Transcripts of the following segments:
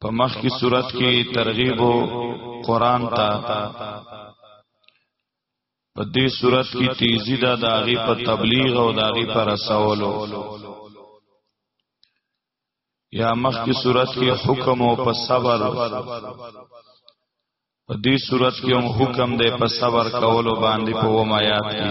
په مخ کی صورت کې ترغیب قرآن ته په دې صورت کې تیزی دا داغي په تبلیغ او داغي پر رسولو یا مخ کی صورت کې حکم او په صبر په دې صورت کې هم حکم دی په صبر کولو باندې په ومایات کې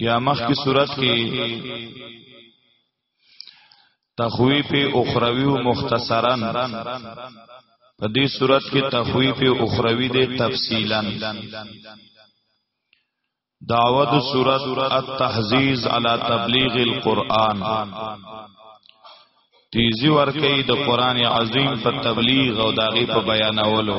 یا مخ کی صورت کې تخویف اخروی و مختصرا په دې صورت کې تخویف اخروی دې تفصیلا دعوت صورت التحزیز علی تبلیغ القرآن تیزی ورکی د قرآن عظیم په تبلیغ او داغی په بیانولو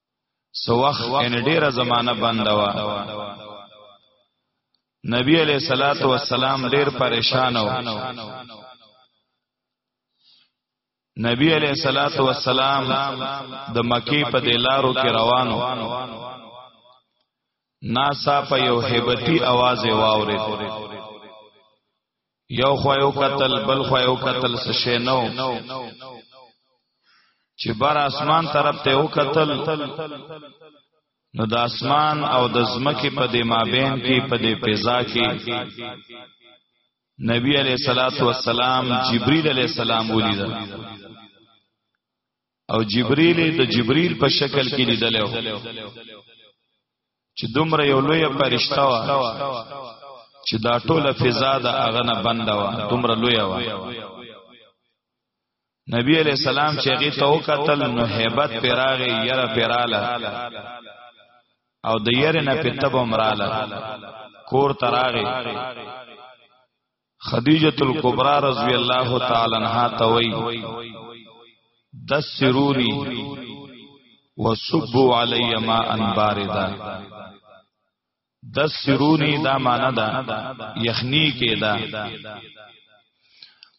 سو وخت ان ډیره زمانہ بند وا نبی علیہ الصلات والسلام ډیر پریشان و نبی علیہ الصلات والسلام د مکی په دلارو کې روانو ناسا په یو hebatي आवाज واورید یو خو یو قتل بل خو یو قتل څه شي نو چې بر اسمان طرف ته یو قتل نو د اسمان او د زمکه په دې مابین کې په دې فضا کې نبی علیہ الصلات والسلام جبرئیل علیہ السلام ولیدل او جبريل د جبريل په شکل کې لیدل او چې دومره یو لوی پرښتہ و چې دا ټوله فضا د هغه نه بنده و دومره لوی و نبی علیہ السلام چې هغه تو قتل نو hebat پیراغه یره پیراله او د یره نه پتب عمراله کور تراغه خدیجه الکبرى رضی الله تعالی عنها توي د سروري وسبو علی ما ان باردا د سرونی دا معنا دا یخنی کې دا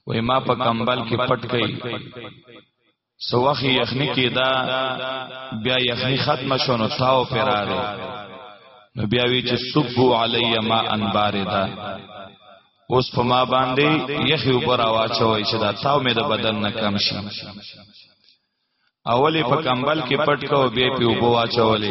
وې ما په کمبل کې پټ کړي سو وخت یخنی کې دا بیا یخنی ختم شو نو تاو پراغه نو بیا وی چې صبو علی ما ان باردا اوس په ما باندې یخی اوپر واچوي چې دا تاو مې د بدن نه کم شي اولی په کمبل کې پټ کو بیا په وبو واچولې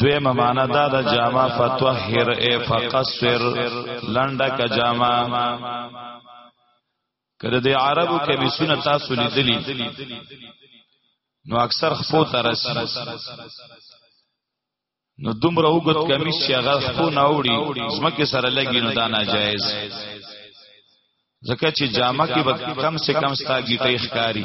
دوی ممانا دا دا جامع فتوحر اے فقصر لنڈا کا جامع کده دی عربو کمی سنة تاسو لیدلی نو اکثر خپو ترسی نو دومره وګت کمیس چې هغه خپو نه وړي زمکه سره لګي نو دا ناجایز ځکه چې جامه کې به کم سے کم ستا گیټې ښکاری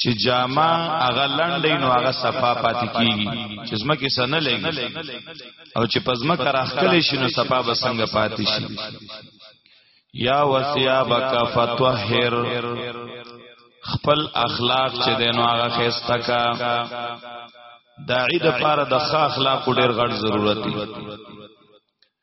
چې جامه هغه لنډې نو هغه صفا پاتې کیږي چې زمکه سن لګي او چې پزما کراخکلې شي نو صفا به څنګه پاتې شي یا وثيابک فتطهر خپل اخلاق چې دینو هغه خسته کا داعی د پاره د ښه اخلاق ډیر غټ ضرورت دی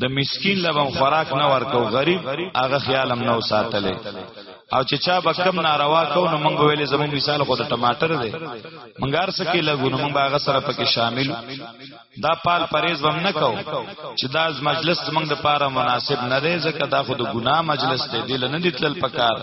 د مسکین لبم خوراک نه ورکو غریب هغه خیالم نو ساتلې او چې چا به کم ناروا کو نو مونږ ویلې زموږ مثال خو د ټماټر دی مونږ هر څه کې لګو نو مونږ هغه سره پکې شامل دا پال پرېز وم نه کو چې دا مجلس مونږ د پاره مناسب نه دی ځکه دا خو د ګناه مجلس دی دل نه دي تل پکار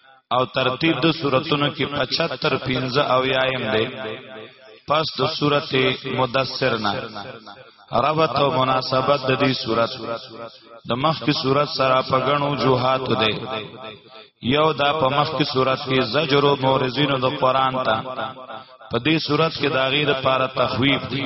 او ترتیب د سوراتونو کې 75 15 او یایم دی پس د سورته مدثر نه ربط او مناسبت د دې صورت د مخ کی صورت سره په غنو جوهات دی یو دا په مخ کی صورت کې زجر او مورزینو د قران ته په دې صورت کې داغې د پاره تخویف دی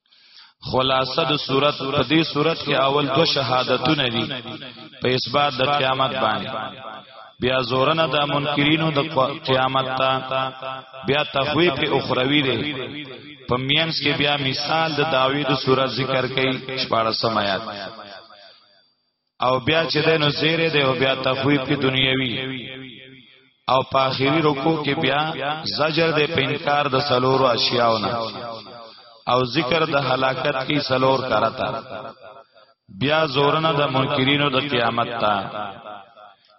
خلاصه د صورت په دې صورت کې اول دو شهادتونه دي په اثبات د قیامت باندې بیا زورنه د منکرینو د قیامت ته بیا تخویف اخروی دی په مینس کې بیا مثال د داوی د صورت ذکر کړي 14 آیات او بیا چې د نو زیره دی او بیا تخویب کې دنیوي او په اخیری رکو کې بیا زجر دی په انکار د سلورو اشیاونه او ذکر د هلاکت کې سلور کرتا بیا زورنا د منکرینو د قیامت تا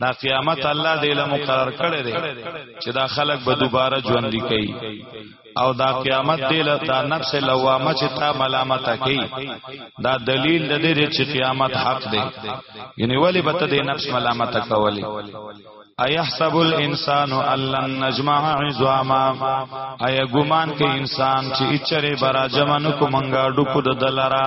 دا قیامت الله دې له مقرر کړی دی چې دا خلک به دوباره ژوند کوي او دا قیامت دې له دا نفس لوامه چې تا ملامت کوي دا دلیل د دې چې قیامت حق دی یعنی ولی به ته نفس ملامت کولی ایحسب الانسان الله نجمع عظاما ایا ګمان کې انسان چې اچره برا جمع نو کومنګا ډکو د دلرا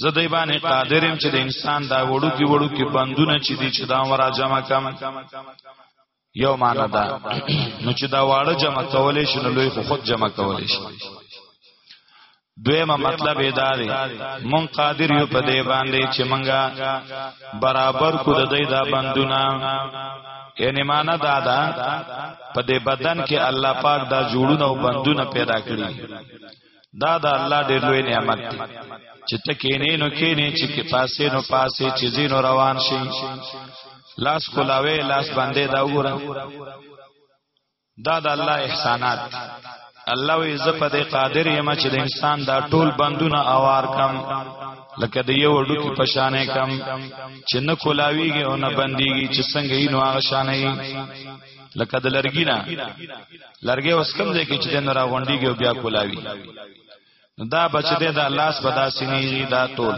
زه دای باندې قادرم چې د انسان دا وړو کې وړو کې بندونه چې دي چې دا ورا جمع کم یو معنا دا نو چې دا واړه جمع کولې شي نو لوی خو خود جمع کولې شي دویمه مطلب ادا دی مون قادر یو په دې باندې چې مونږه برابر کو د دې دا بندونه یعنی معنا دا دا په دې بدن کې الله پاک دا جوړونه او بندونه پیدا کړی دا د الله ډېر لوی نعمت دی چې ته کینې نو کینې چې کې پاسې نو پاسې چې زینو روان شي لاس کولاوي لاس باندې دا وګوره دا د الله احسانات الله وی ز په دې قادر یم چې د انسان دا ټول بندونه اوار کم لکه د یو ډو کې پشانې کم چې نه کولاویږي او نه بنديږي چې څنګه یې نو هغه شانې لکه د لرګی نه لرګي اوس کم ځای کې چې دین را غونډيږي او بیا کولاوي دا بچی دی دا لاس به دا سینیږي دا ټول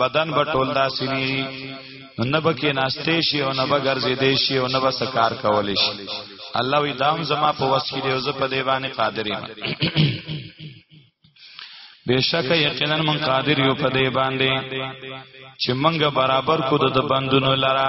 بدن به ټول دا سینیږي نه به کې ناشته شي او نه به ګرځې دی شي او نه به سکار کول شي الله وی دام زما په وس کې دی او زه په دی باندې قادر یم بشک یقینا من قادر یو په دی باندې چې منګه برابر کو د بندونو لرا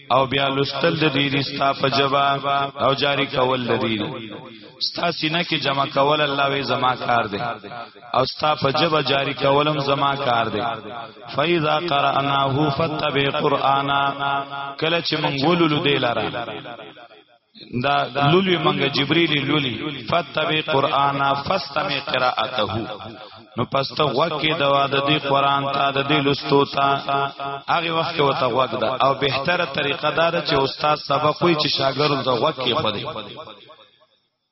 او بیا لستل د دې دي ستا په جبا او جاری کول د دې ستا سینه کې جمع کول الله وی زما کار دی او ستا په جبا جاری کولم زما کار دی فاذا قراناه فتبع قرانا کله چې مونږ ولولو دی لاره دا لولوی منګه جبرئیل لولی فتبع قران فاستمع قراءته نو پس ته وکه د واده دی قران ته د دی لستو ته هغه وخت و ته وګ دا او بهتره طریقه دا چې استاد سبق وي چې شاګرد ته وکه خو دی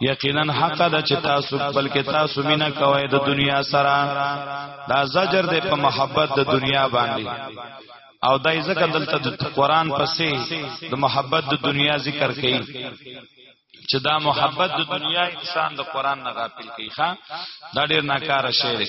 یقینا حق ده چې تاسو بلکې تاسو مینا کوی د دنیا سره دا زجر ده په محبت د دنیا باندې او دای زکه دلته د قران پسې د محبت د دنیا ذکر کړي چې دا محبت د دنیا انسان د قران نه غافل کوي ښا دا ډیر ناکاره شی دی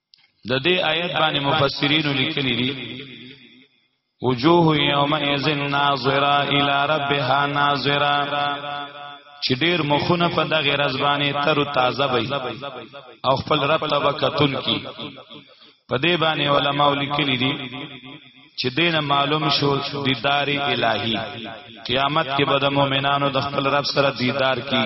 د دې آیت باندې مفسرین لیکلي دي وجوه یومئذ ناظره الی ربها ناظره چې ډیر مخونه په دغه رزبانه تر تازه وي او خپل رب ته وکتون کی په دې باندې علما لیکلي دي چې دین معلوم شو دیدار الهی قیامت کې به د مؤمنانو د خپل رب سره دیدار کی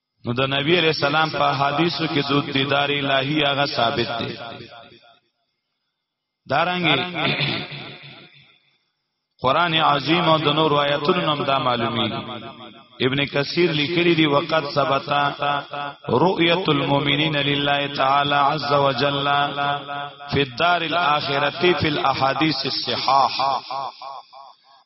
نو د نبی علیہ السلام په حدیثو کې د دیدار الهی هغه ثابت دی دارنګي قران عظیم او د نور آیاتونو نوم دا معلومی ابن کثیر لیکلی دی وقت ثبتا رؤیت المؤمنین لله تعالی عز وجل فی الدار الاخرته فی الاحادیث الصحاح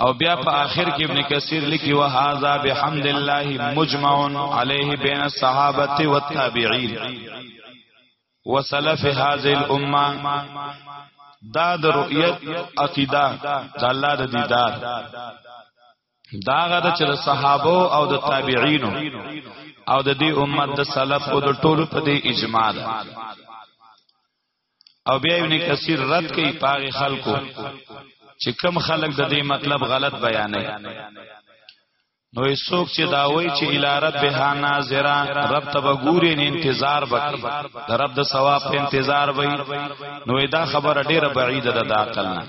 او بیا په آخر کې ابن کثیر لیکي وهذا بحمد الله مجمع علیه بین الصحابه والتابعین وسلف هذه الامه دا د رؤیت عقیده د الله د دیدار داغه د چر صحابه او د تابعینو او د دې امت د سلف او د ټولو په دې اجماع ده او بیا ابن کثیر رد کوي پاغه خلکو چې کم خلک د دې مطلب غلط بیانوي نو څوک چې دا وای چې الی ربها ناظرا رب ته وګوري نه انتظار وکړي د رب د ثواب په انتظار وای نو دا خبره ډیره بعیده ده د عقل نه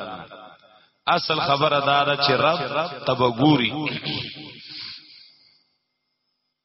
اصل خبره دا ده چې رب ته وګوري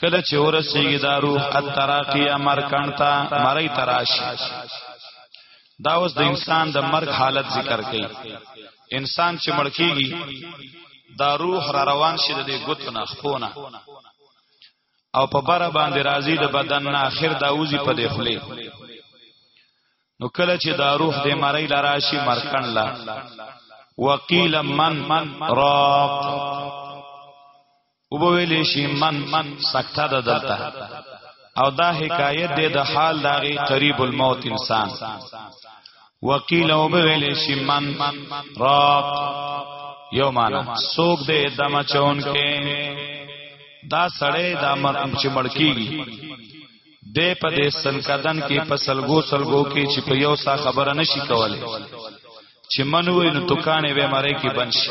کله چې ورسیږي دا روح التراقیه مرکان ته مړی تراشي دا اوس د انسان د مرګ حالت ذکر کړي انسان چې مړ کیږي دا روح را روان شي د ګوتونه خپونه او په بار باندې راضي د بدن نه اخر دا وزي په دی خلی نو کله چې دا روح د مړی لراشي مرکان لا وقیل من راق وبویلی شي من من سکته د دلته او دا حکایت دی د حال داغي قریب الموت انسان وقیل او بویل شي من راق یو معنا سوق دې دم چون کې دا سړې دا مر چې مړکیږي د په دې سنکدن کې فصل گو سلګو کې چې په یو سا خبره نشي کوله چې منوي نو دکانې به مړې کې بنشي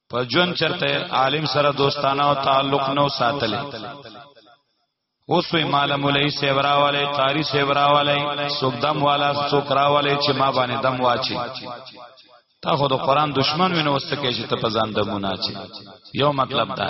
په جون چرته عالم سره دوستانه او تعلق نو ساتل اوس وی مال مولای سیورا والے قاری سیورا والے سوک دم والا سوک را والے چې ما باندې دم واچي تا خو د قران دشمن وینو واستکه چې ته په ځان دمونه اچي یو مطلب دا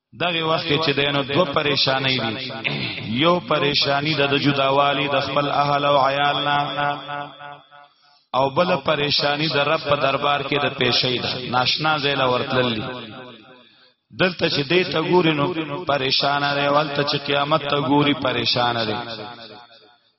دغه وخت کې چې دینو دو پریشانې دي یو پریشانی د جداوالی د خپل اهل او عیال نه او بل پریشانی د رب په دربار کې د پیشې ده ناشنا زیل ورتللی دلته چې دې ته ګوري نو پریشان لري ولته چې قیامت ته ګوري پریشان لري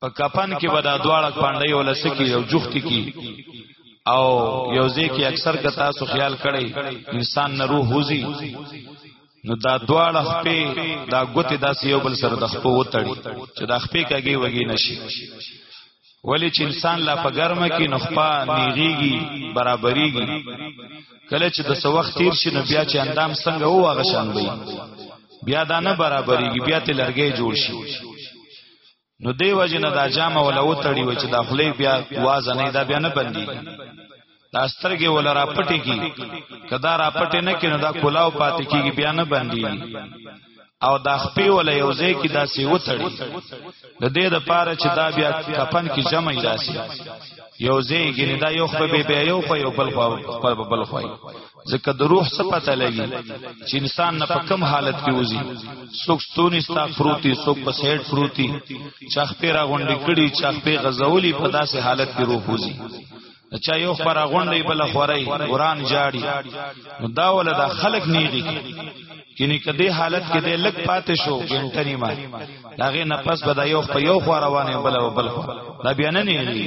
په کپن کې به دا دواړه پانډې ولا سکی او جوختی کی او یو ځکه اکثر که تاسو خیال کړئ انسان نه روح وزي نو دا دواړه خپې دا ګوتې داسې یو بل سره د خپو وتړي چې دا خپې کږي وږي نشي ولی چې انسان لا په ګرمه کې نخپا نیغيږي برابرېږي کله چې د سو وخت تیر شي نو بیا چې اندام څنګه و هغه شان وي بیا دا نه برابرېږي بیا ته لرګې جوړ شي نو دی وجه نه دا جامه ولا وتړي و چې داخلي بیا واز نه دا بیا نه بندي دا سترګې ولا را پټي کی کدا را پټي نه کینو دا کولاو پاتې کیږي بیا نه بندي او دا خپې ولا یو ځای کې دا سی وتړي د دې د پاره چې دا بیا کپن کې جمع راشي یو ځای کې دا یو خپې بیا یو خو یو بل خو بل خو ځکه د روح څه پته لګي چې انسان نه په کم حالت کې وځي څوک ستونی ستا پروتي څوک په سیټ پروتي چاخ پیرا غونډې کړي چاخ پی غزولي په داسې حالت کې روح وځي چا یو خبره غونډې بل خوري قران جاړي نو دا ول دا خلق نیږي کینی کدی حالت کې د لک پاتې شو ګنټه نیمه داغه نفس بدا یو په یو خو روانه بل او بل خو دا بیا نه نیږي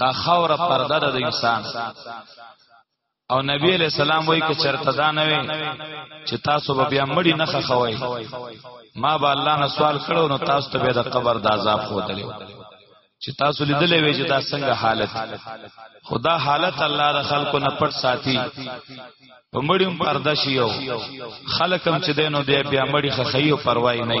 دا خاور پرده ده د انسان او نبی علیہ السلام وای ک چرته دا نه وي چې تاسو به بیا مړی نه خخوي ما به الله نه سوال کړو نو تاسو ته به د قبر د عذاب خو دلیو چې تاسو لیدلې وي چې دا څنګه حالت خدا حالت الله د خلکو نه پټ ساتي په مړیم پرده شي یو خلکم چې دینو دی بیا مړی خخیو پروايي نه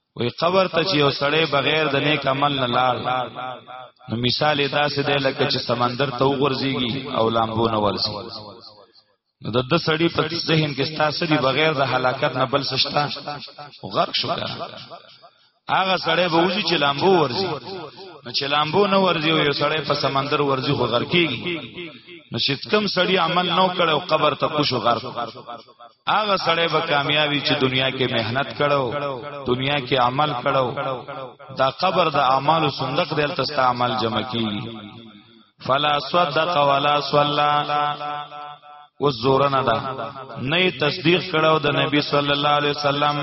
وی قبر ته چې یو سړی بغیر د نیک عمل نه لاړ نو مثال یې داسې دی لکه چې سمندر ته وغورځيږي او لامبو نه ورسي نو د د سړی په ذهن کې ستاسو دی بغیر د هلاکت نه بل سشتا او غرق شو کړه هغه سړی به وځي چې لامبو ورځي نو چې لامبو نه ورځي او یو سړی په سمندر ورځي خو غرقيږي نو چې کم سړی عمل نو کړو قبر ته کوشو غرق هغه سړی به کامیابی چې دنیا کې مهنت کړو دنیا کې عمل کړو دا قبر د اعمالو صندوق دی تاسو عمل جمع کیږي فلا صدق ولا صلى و زورنا ده نه تصدیق کړو د نبی صلی الله علیه وسلم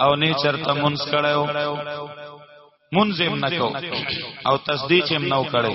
او نه چرته منس کړو منزم نکو او تصدیق هم نو کړو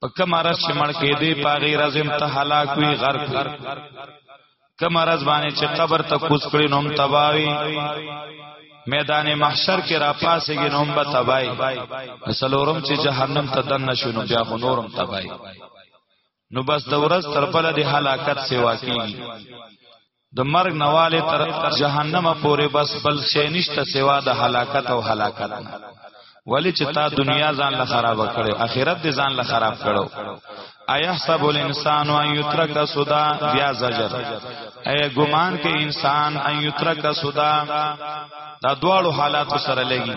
په کوم راز چې مړ کې دی پاغي راز هم ته هلاک وي غرق وي کوم راز باندې چې قبر ته کوس کړي نوم تباوي میدان محشر کې را پاسې کې نوم به تباي سلورم چې جهنم ته دن نشو نو بیا خو نورم تباي نو بس د ورځ تر بل د هلاکت سیوا کیږي د مرګ نواله تر جهنم پورې بس بل شي نشته سوا د هلاکت او هلاکت نه ولی چې تا دنیا ځان له خراب کړو اخرت دې ځان له خراب کړو ايحسب الانسان ان يترك سدا بیا زجر اي ګمان کې انسان ان يترك سدا دا دواړو حالات سره لګي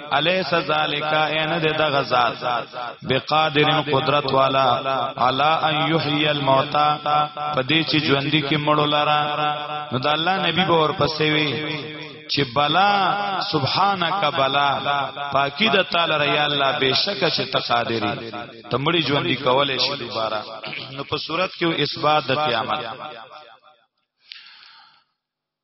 الیس ذالک ان د دغه ذات بقادر قدرت والا علا ان یحیی الموتى پدې چې ژوندۍ کې مړو لرا نو د الله نبی به ور پسې وی چې بلا سبحانك بلا پاکی د تعالی ر یا الله بشک چې تقادری ته مړي ژوندۍ کولې شي دوباره نو په صورت کې اثبات د قیامت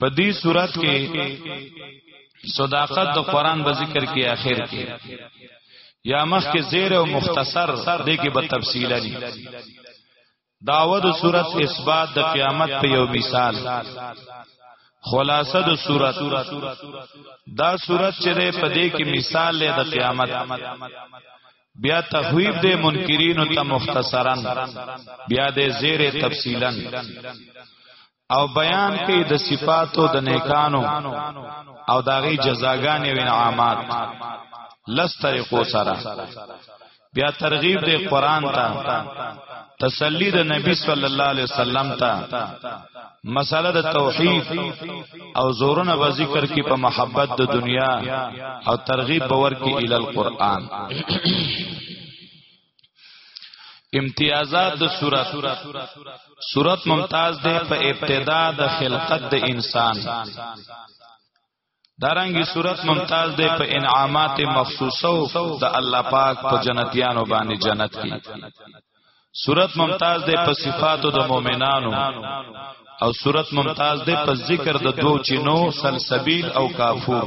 په دې صورت کې صداقت د قران په ذکر کې آخر کې یا مخ کې زیر او مختصر دې کې به تفصیل لري داود صورت اثبات د قیامت په یو مثال خلاصه د صورت دا صورت چې په دې کې مثال لري د قیامت بیا تخویب دے منکرین تا مختصرا بیا دے زیر تفصیلا او بیان کوي د صفاتو د نیکانو او داغي جزاګانې وین عامات لس طریقو سره بیا ترغیب دی قران ته تسلی د نبی صلی الله علیه وسلم ته مساله د توحید او زورونه به ذکر کی په محبت د دنیا او ترغیب باور کی ال القرآن امتیازات د صورت صورت ممتاز ده په ابتدا د خلقت د انسان دارنګي صورت ممتاز ده په انعامات مخصوصو د الله پاک په جنتیانو باندې جنت کې صورت ممتاز ده په صفاتو د مؤمنانو او صورت ممتاز ده په ذکر د دوو چینو سلسبیل او کافور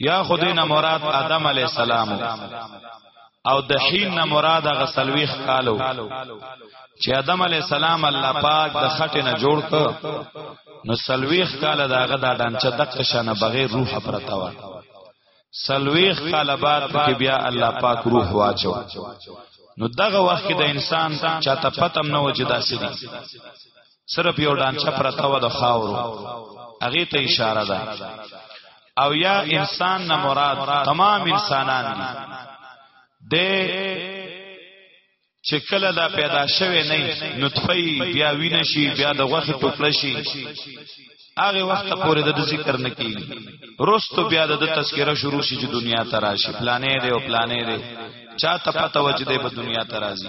یا خدینا مراد آدم علی السلام او د حین نه مراد غ سلويخ کالو چې آدم علی السلام الله پاک د خټه نه جوړ ک نو سلويخ کاله دا غ دا ډانچه د قشانه بغیر روح پرتا و سلويخ کاله بعد کې بیا الله پاک روح واچو نو دغه وخت کې د انسان چاته پتم نه و چې داسې دي صرف یو ډانچه پرته و د خاورو هغه ته اشاره ده او یا انسان نه مراد تمام انسانان دي د چې کله دا پیدا شوه نه نطفه بیا وینه شي بیا د غوخه ټوکړه شي هغه وخت پورې د ذکر نه کیږي روستو بیا د تذکرہ شروع شي چې دنیا تراشي پلانې دی او پلانې دی چا ته پته و چې د دنیا ترازی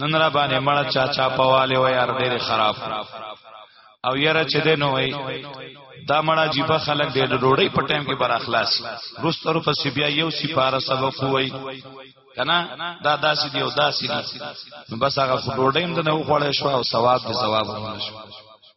نن را باندې مړه چا چا پواله و یار ډېر خراب او یاره چې دین وای دا مړه جيبه خلک دې ډوډۍ په ټایم کې بر اخلاص روسترو پس بیا یو سپاره سبق وای کنا دا داسې دی او داسې دی نو بس هغه ډوډۍ هم نه وخوړې شو او ثواب دې ثواب هم نشو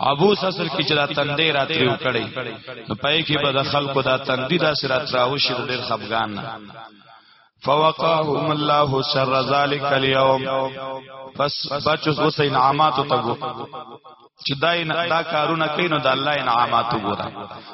ابو سسر کې چې دا تندې راتری وکړي نو پای کې به د خلکو دا تندې دا سره تراو شي ډېر خفغان نه فوقاهم الله شر ذلك اليوم پس بچو اوس انعامات ته ګو چې دا دا کارونه کینو د الله انعامات وګوره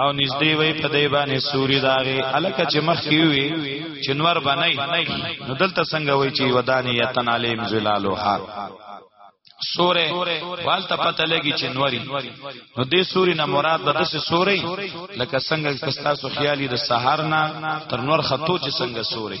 او نږدې وي په دی باندې سوري داغه الکه چې مخ کی وي چنور بنای نو دلته څنګه وي چې ودانی یتن علیم ظلالها سوره والته پته لګي چې نوري نو دې سوري نه مراد به دسه سوري لکه څنګه کستا سو خیالي د سحر نه تر نور خطو چې څنګه سوري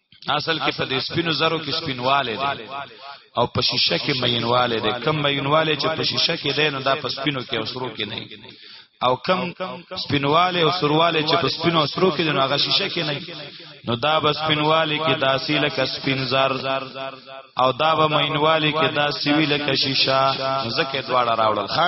اصل کې په دې سپینو زرو کې سپینواله دي او په شیشه کې مینواله دي کم مینواله چې په شیشه کې دي نو دا په سپینو کې او سرو کې نه او کم سپینواله او سرواله چې په سپینو او سرو کې دي نو هغه شیشه کې نه نو دا به سپینواله کې داسې لکه سپین زر او دا به مینواله کې داسې وی لکه شیشه ځکه دواړه راوړل ها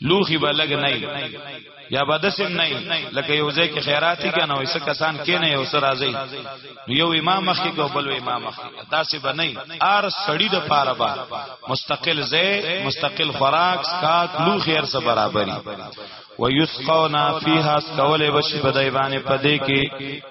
لوخي به لګ نه یا به دسم نه لکه یو ځای کې خیراتي کنه وسه کسان کې نه یو سر راځي یو امام مخکې کو بل امام مخکې داسې به نه ار سړی د پاره با مستقل ځای مستقل خوراک سکات لوخي هر څه برابرۍ ويسقونا فيها سکول بشي بدای باندې پدې کې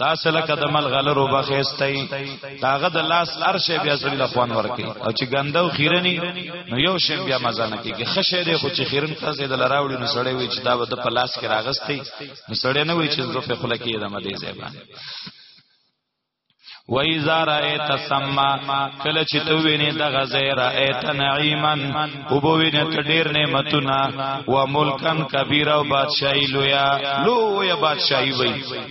دا سره کده ملغلرو بخېستای داغه د لاس ارشه بیا سړي د خوان ورکی او چې ګندو خیرنی نو یو شیم بیا مزه نه کیږي خشه دی خو چې خیرن تاسو د لراوړي نو سړی وی چې دا د پلاس کې راغستې نو سړی نه وی چې زه په خله کې د مدې زیبان و ایزا رایت سما کله چې تو وینې د غزې رایت نعیمن او بو وینې ته ډیر نعمتونه و ملکن کبیر او بادشاہی لویا لویا بادشاہی وای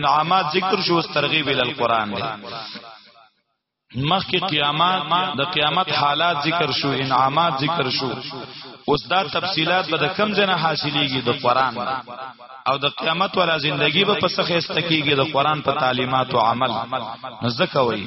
انعامات ذکر شو اس ترغیب ال القران دی مخ کی قیامت د قیامت حالات ذکر شو انعامات ذکر شو اوس دا تفصيلات به د کم جنه حاصلېږي د قران او د قیامت ولا زندگی به پسخه استکیږي د قران په تعلیمات او عمل نزدکوي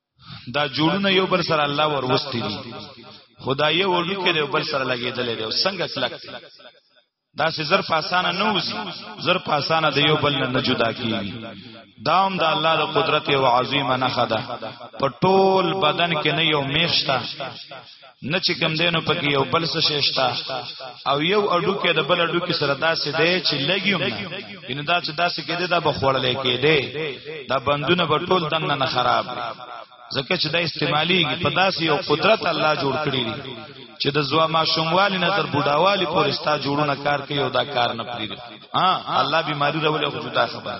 دا جوړونه یو بل سره الله ور وستي دي خدای یو ورډو کې یو بل سره لګیدل دی او څنګه کلک دی دا سه زر پاسانه نه وزي زر پاسانه د یو بل نه جدا کیږي دام د الله د قدرت او عظیمه نه خدا په ټول بدن کې نه یو میشتا نه چې کم دینو پکې یو بل څه شېشتا او یو اډو کې د بل اډو کې سره داسې دی چې لګیوم نه ان دا چې داسې کې دی دا بخوړلې کې دی دا بندونه په ټول دنه نه خراب دی ځکه چې دا استعمالي په داسې یو قدرت الله جوړ کړی دی چې د زوا ما شوموالي نه تر بډاوالي پورې ستا جوړونه کار کوي او دا کار نه پریږدي ها الله بیماری راولې خو دا خبره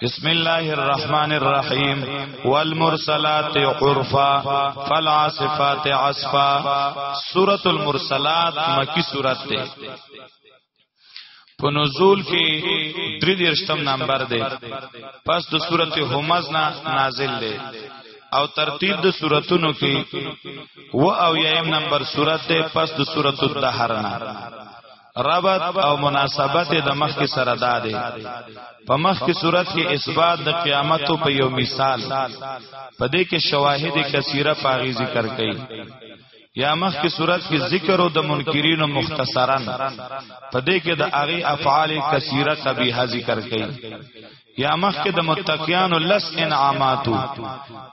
بسم الله الرحمن الرحیم والمرسلات عرفا فالعاصفات عصفا سورۃ المرسلات مکی سورۃ ده په نزول کې درې درشتم نمبر ده پس د سورۃ همز نه نازل ده او ترتیب د سوراتونو کې و او یم نمبر سورته پس د سورته الدهر نه ربط او مناسبت د مخ کې سره دا دی په مخ کې صورت کې اثبات د قیامت په یو مثال په دې کې شواهد کثیره پاغي ذکر کړي یا مخ کې صورت کې ذکر او د منکرین مختصرا په دې کې د اغي افعال کثیره قبیحه ذکر کړي یا مخ کې د متقیانو لس انعاماتو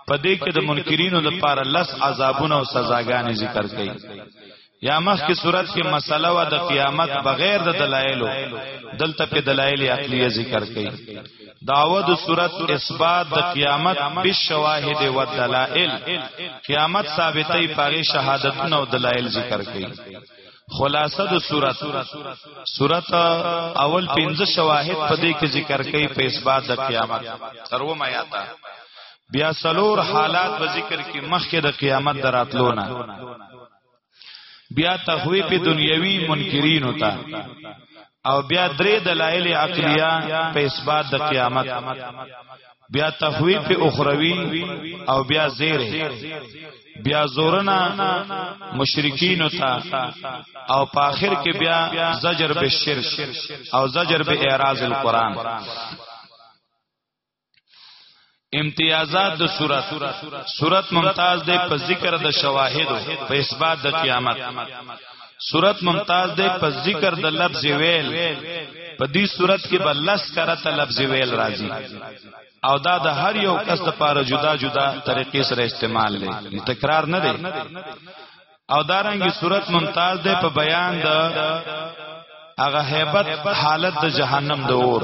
په دې کې د منکرینو لپاره لس عذابونه او سزاګانې ذکر کړي یا مخکې صورت کې مسله وا د قیامت بغیر د دلایلو دلته په دلایل عقلیه ذکر کړي داود صورت اثبات د قیامت بالشواهد و دلائل قیامت ثابتې پاره شهادتونه او دلایل ذکر کړي خلاصه د صورت صورت اول پنځه شواهد په دې کې ذکر کړي په اثبات د قیامت تروم آیاته بیا سلور حالات په ذکر کې مخکې د قیامت دراتلونه بیا تخویف دنیوی منکرین ہوتا او بیا درې دلایل عقلیه په اثبات د قیامت بیا تخویف اخروی او بیا زیر بیا زورنا مشرکین تا او په اخر کې بیا زجر به شرک او زجر به اعراض القرآن امتیازات د صورت صورت ممتاز ده په ذکر د شواهد په اثبات د قیامت صورت ممتاز ده په ذکر د لفظ ویل په دې صورت کې به لس کرته لفظ ویل راځي او دا د هر یو کس لپاره جدا جدا طریقې سره استعمال لري تکرار نه دی او دارنګي صورت ممتاز ده په بیان د هغه hebat حالت د جهنم د اور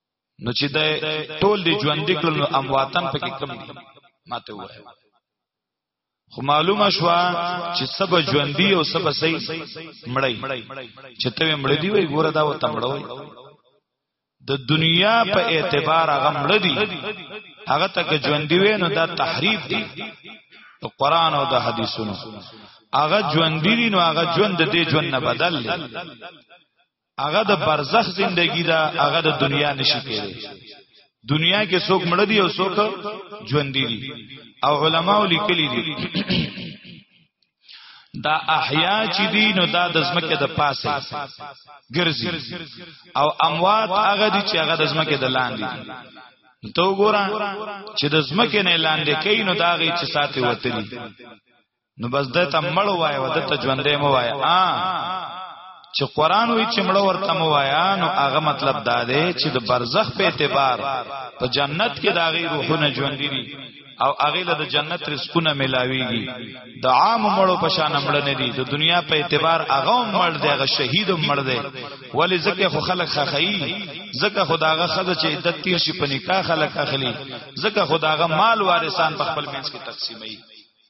نو چې د ټول دی ژوند کړل نو امواتن پکې کم دي ماته وای خو معلومه شو چې سبا ژوند دی او سبا سي مړی چې ته مړ دی وای ګوره دا و تمړوي د دنیا په اعتبار هغه مړ دی هغه تک ژوند دی نو دا تحریف دی د قران او د حدیثونو هغه ژوند دی نو هغه ژوند د دې ژوند نه بدل دی هغه د برزخ زندگی دا هغه د دنیا نشي کېږي دنیا کې څوک مړ دي او څوک ژوند دي او علماو لیکلي دي دا احیا چې دي نو دا د زمکه د پاسه ګرځي او اموات هغه دي چې هغه د زمکه د لاندې دي ته وګوره چې د زمکه نه لاندې کین نو دا غي چې ساتي وتلی نو بس د ته مړ وای و د ته ژوندې مو وای ا چې قران وی چې مړ ورته مو وای نو هغه مطلب دا دی چې د برزخ په اعتبار په جنت کې دا غي روحونه ژوند دي او هغه له جنت رزقونه ملاويږي د عام مړو په شان مړ نه دي د دنیا په اعتبار هغه مړ دی هغه شهید مړ دی ولی زکه خو خلک خخی زکه خداغه خزه چې عدت تیر شي په نکاح خلک اخلي زکه خداغه مال وارثان په خپل منځ کې تقسیمي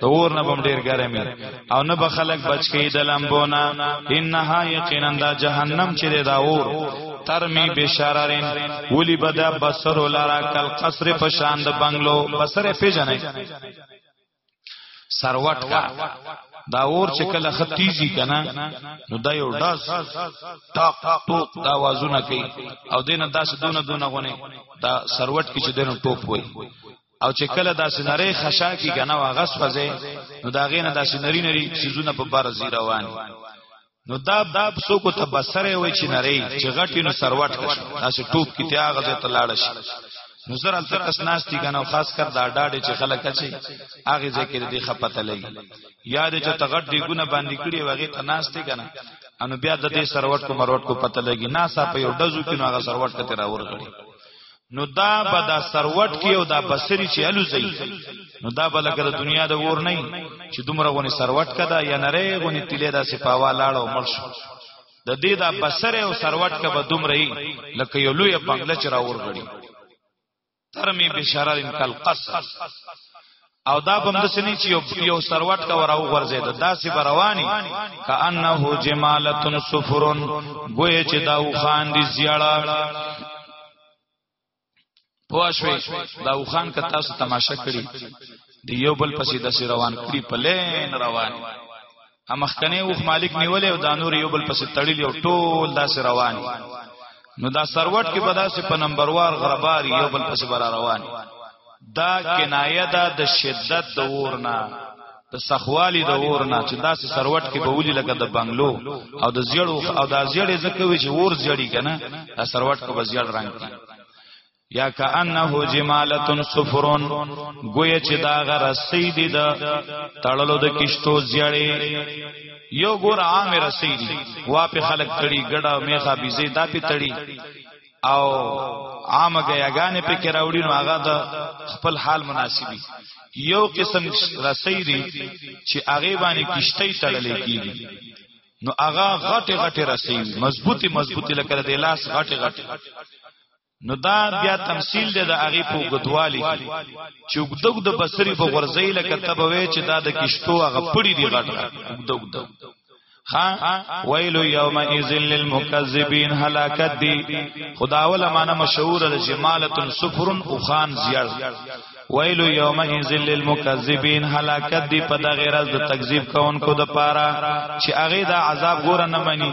د اور نه بم ډیر ګرمي او نه به خلک بچ کی د لمبونه انها یقینا دا جهنم چې دا اور ترمی بشارارین ولی بدا بصر لرا کل قصر پشان د بنگلو بصر پیجنې سروټ کا دا اور چې کله ختیزی کنه نو دا یو داس ټاق ټوک دا आवाजونه کوي او دینه داس دونه دونه غونه دا سروټ کې چې دینه ټوپ وای او چې کله داسې نری خشا کی کنه واغس فزه نو دا غینه داسې نری نری سيزونه په بار زی روان نو دا باب سو کو تبصره وای چې نری چې غټی نو سروټ کش داسې ټوپ کی تیاغ زه تلاړ شي نو زر ال تر اسناس تی کنه خاص کر دا ډاډه چې خلک چي اغه ذکر دی خپته لګي یاد چې تغټ دی ګونه باندې کړي وغه تناس تی کنه انو بیا د دې سروټ کو مروټ کو پته لګي ناسا په یو دزو کې نو هغه سروټ کته راور غړي نو دا به دا سروټ کې او دا بصری چې الوزي نو دا به لکه د دنیا د ور نه چې دومره غونې سروټ کده یا نری غونې تلې دا سپاوا لاړ او مړ شو د دې دا بصره او سروټ کبه دومره لکه یو لوی بنگله چې راور غړي ترمی بشرر کل قصر او دا بم د سني چې یو سروټ کا وراو غرزه ده داسې برواني کانه جمالتن سفرن گوی چې دا وخان دي زیړه پوښوي دا وخان ک تاسو تماشا کړی دی یو بل پسې د روان کړی پلین روان ا مخکنه اوخ مالک نیولې او دا نور یو بل پسې تړلی او ټول داسې روان نو دا سروټ کې بداسې په نمبر وار غربار یو بل پسې بر روان دا کنایه ده د شدت د ورنا د سخوالی د ورنا چې داسې سروټ کې به ولي لکه د بنگلو او د زیړو او د زیړې زکوي چې ور زیړی کنه دا سروټ کې به زیړ رنگ کې یا کانه جمالتن سفرون گویا چې دا غرسې دي د تړلو د کشتو زیړې یو ګور عام رسې دي واپې خلک تړي ګډه میخه بيزي دا پی تړي او عام غیاګانې په کې راوړي نو هغه د خپل حال مناسبي یو قسم رسې دي چې هغه باندې کشته تړلې کیږي نو هغه غټه غټه رسې مضبوطی مضبوطی لکه د لاس غټه غټه نو دا بیا تمثيل دی د هغه په غدوالي کې چې وګدګ د بصري په غرزي لکه تبوي چې دا د کشتو هغه پړي دی غټ وګدګ د ها ویل یوم اذن للمکذبین هلاکت دی خدا ول معنا مشهور د جمالت صفر او خان زیار ویل یوم انزل للمکذبین هلاکت دی په دغه راز د تکذیب کوونکو د پاره چې هغه د عذاب ګور نه مني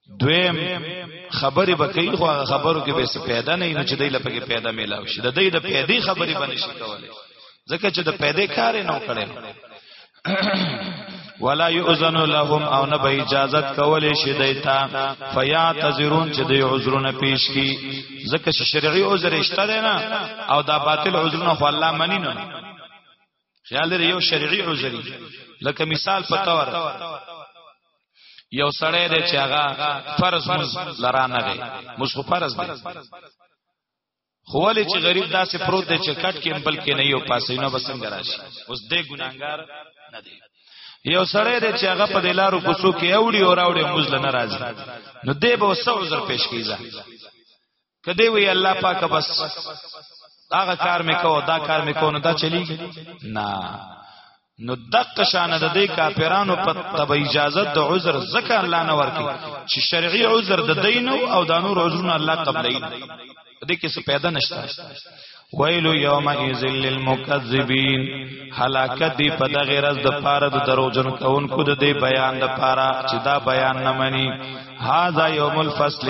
دویم خبرې به کوي خو هغه خبرو کې به څه پیدا نه نه چې دای لپاره کې پیدا میلاو شي د دې د پیدې خبرې باندې شي کولای ځکه چې د پیدې کار نه وکړي ولا یؤذن لهم او نه به اجازت کولې شي دیتا فیاتذرون چې د عذرونه پیش کی ځکه چې شرعي عذر شته نه او دا باطل عذرونه خو الله منی نه خیال لري یو شرعي عذر لکه مثال په تور یو سړی دی چې هغه فرض مز لرانه دی مز خو فرض دی خو ولې چې غریب داسې پروت دی چې کټ کې بلکې نه یو پاسې نه بسنګ راشي اوس دې ګناګار نه دی یو سړی دی چې هغه په دلارو کوڅو کې اوړي او راوړي مزل نه راځي نو دې به وسو عذر پیش کیږي کدی وی الله پاک بس داغه کار مې کو دا کار مې کو نو دا چلیږي نه نو دق شان د دې کافرانو په تب اجازه د عذر زکه الله نه ورکي چې شرعي عذر د دین او د نور عذرونه الله قبلای دې کې څه پیدا نشته ویل یوم ایذل للمکذبین هلاکت دی په دغه رز د پاره د دروژن کوونکو د دې بیان د پاره چې دا بیان نه مني هاذا یوم الفصل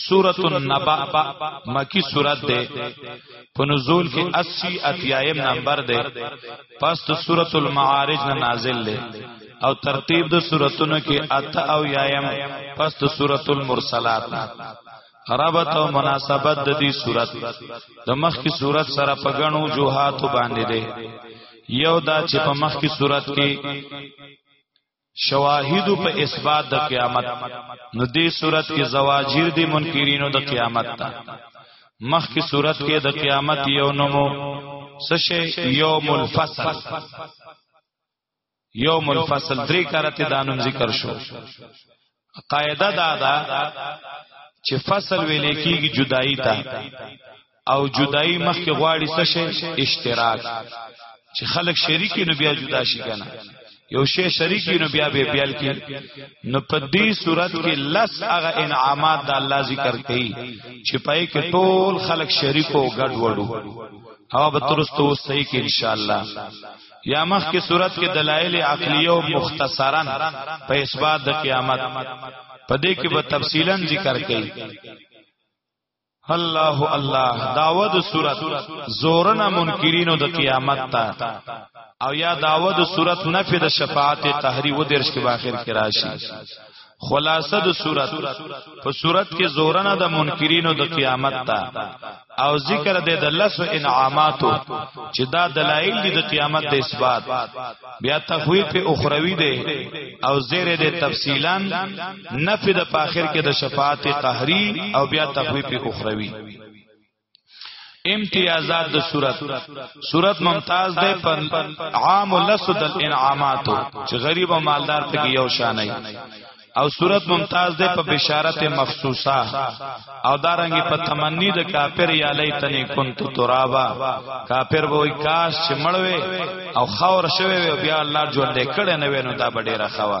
سورۃ النبأ مکی سورۃ ده په نزول کې 80 اتیایم نمبر ده پس د سورۃ المعارج نه نازل ده او ترتیب د سوراتونو کې اته او یایم پس د سورۃ المرسلات نه ربط او مناسبت د دې صورت د مخ کی صورت سره په غنو جوهات باندې ده یو دا چې په مخ کی صورت کې شواهد په اثبات د قیامت نو دې صورت کې زواجیر دي منکرینو د قیامت ته مخ کی صورت کې د قیامت یو نمو سشه یوم الفصل یوم الفصل درې کارته دانم ذکر شو قاعده دا ده چې فصل ویل کېږي جدائی ته او جدائی مخکې غواړي څه شي اشتراک چې خلک شریکی نو بیا جدا شي کنه یو شی شریکی نو بیا به بیل کې نو په دې صورت کې لس هغه انعامات د الله ذکر کړي چې پای کې ټول خلک شریکو ګډ وډو او به ترستو صحیح کې ان شاء الله یا مخ کې صورت کې دلایل عقلیه او مختصرا په اثبات د قیامت په دې کې به تفصیلا ذکر کړي الله الله داود صورت زورنا منکرینو د قیامت تا او یا داود صورت نفی د شفاعت قهری و درش کې باخر کې راشي خلاصه د صورت په صورت کې زورنه د منکرینو د قیامت ته او ذکر د دلس انعاماتو چې دا دلایل دي د قیامت د اثبات بیا تخویف اخروی دی او زیر د تفصیلا نفي د پاخر کې د شفاعت قهری او بیا تخویف اخروی امتیازات د صورت صورت ممتاز ده پر عام لسد الانعامات چې غریب او مالدار ته یو شان نه او صورت ممتاز ده په بشارت مخصوصه او دارنګي په تمنی د کافر یا لیتنی کنت ترابا کافر وای کاش چې مړوي او خور شوي بیا الله ژوند کړي نه وینو دا ډیره خوا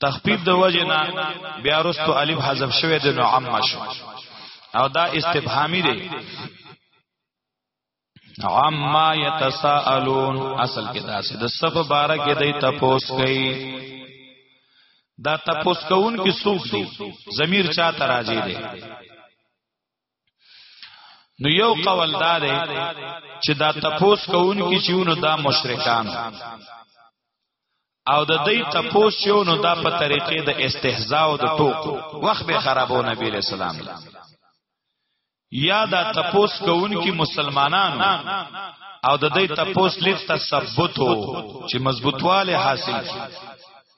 تخفیف د وجنا بیا رستو الف حذف شوه د نعم شو او دا استفهامی دی عما یتساءلون اصل کې دا سه د صف بارک کې دی تپوس کوي دا تپوس کوون کې سوق دی ضمیر چا تراجی دی نو یو قول دا دی چې دا تپوس کوونکی چې ونه دا مشرکان او د دې تپوس چې ونه دا په طریقې د استهزاء او د ټوک وخت به خرابو نبی له سلام یا دا تپوس کوونکی مسلمانان او د دې تپوس لیک تثبت چې مضبوطواله حاصل شي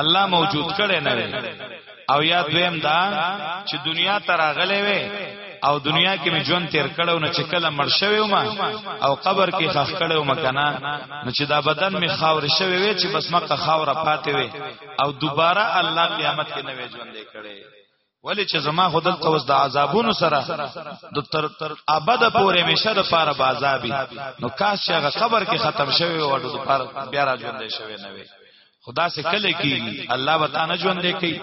الله موجود کړي نه وي او یا دویم دا چې دنیا ته راغلې وي او دنیا کې می ژوند تیر کړو نه چې کله مړ شوی ما او قبر کې خخ کړو ما کنه نو چې دا بدن می خاور شوی وي چې بس مکه خاور پاتې وي او دوباره الله قیامت کې نوې ژوند کړي ولی چې زما خدل ته اوس د عذابونو سره د تر تر ابد پورې مشه د پاره بازابي نو کاش چې هغه قبر کې ختم شوی و د پاره بیا را ژوند شوی نه وي خدا سے کله کیږي الله وتا نه ژوند کوي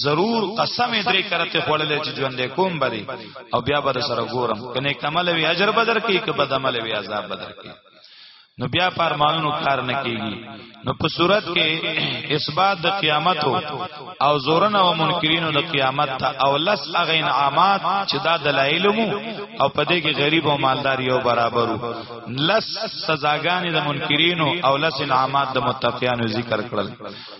ضرور قسم درې کرته خړلې چې ژوند کوم بری او بیا به سره ګورم کنه کمل وی اجر بدر کوي که بدمل وی عذاب بدر کوي نو بیا په ارمانونو کار نه کیږي نو په صورت کې اثبات د قیامت او زورن او منکرینو د قیامت ته او لس هغه انعامات چې دا دلایل مو او په دې کې غریب او مالدار یو برابرو لس سزاګانې د منکرینو او لس انعامات د متقینو ذکر کړل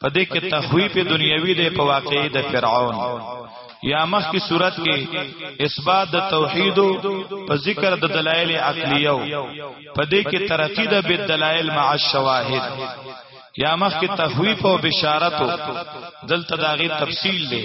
په دې کې تخویف دنیوي دی په واقعي د فرعون یا مخ کی صورت کې اثبات د توحید په ذکر د دلایل عقلیو په دې کې ترقی د بدلایل مع الشواهد یا مخ کی تخویف او بشارت دلته داغي تفصیل دی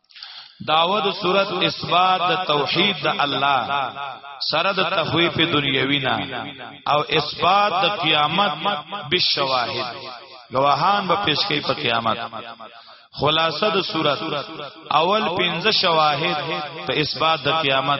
داود صورت اثبات د توحید د الله سره د تخویف دنیوی نه او اثبات د قیامت بالشواهد گواهان به پیش کوي په قیامت خلاصه د صورت اول پنځه شواهد په اثبات د قیامت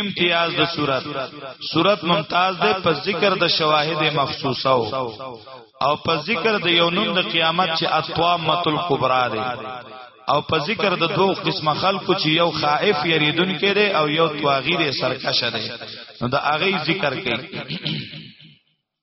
امتیاز د صورت صورت ممتاز ده په ذکر د شواهد مخصوصه او په ذکر د یو نوم د قیامت چې اطوامه الکبرى ده او په ذکر د دوه قسم خلکو چې یو خائف یریدون کې ده او یو تواغی ده سرکشه ده نو د هغه ذکر کوي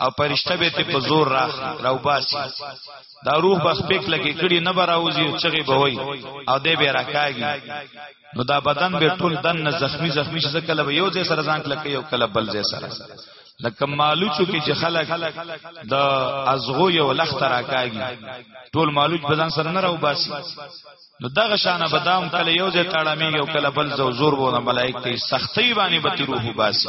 او پرشته به ته په زور راخ راوباسي دا روح بس پک لګي کړي نه براوځي او چغي به وي او دې به راکاږي نو دا بدن به ټول دن زخمی زخمی شي کله به یو ځای سره ځان کلکې یو کله بل ځای سره لکه مالوچ کې چې خلک د ازغو یو لخت راکاږي ټول مالوچ بدن سره نه راوباسي نو دغه شانه بدام کله یو ځای تاړه میږي او کله بل زو زور وونه ملائک ته سختي باندې به روح وباسي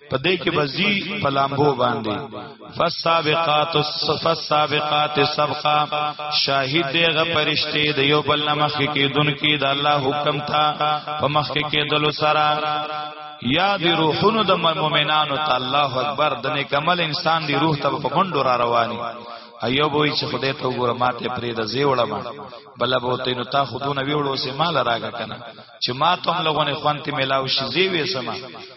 په دې کې بزی په لامبو باندې فسابقات الصفسابقات سبقا شاهد دغه پرشته د یو بل نمخ کې دن کې د الله حکم تا په مخ کې دل سره یا دی روحونو د مؤمنانو ته الله اکبر د نیک عمل انسان دی روح ته په منډو را رواني ایوب وی چې خدای ته وګوره ماته پرې د زیوړه ما بل به ته نو تا خودونه ویوړو سه مال راګه کنه چې ما ته هم لغونه خوانتی ملاو شي زی وې سما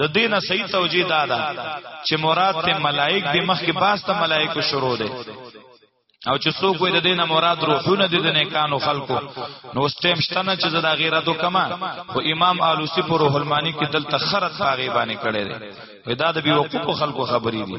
د دینه صحیح توجیه دا ده چې مراد ته ملائک د مخ کې باس ته ملائک شروع ده او چې څوک وي د دینه مراد روحونه د دینه کانو خلقو نو استیم شتنه چې زدا غیرت وکما او امام آلوسی پر روح المانی کې دلته خرت باغی باندې کړي دي ودا د بي وقوف خلقو خبرې دي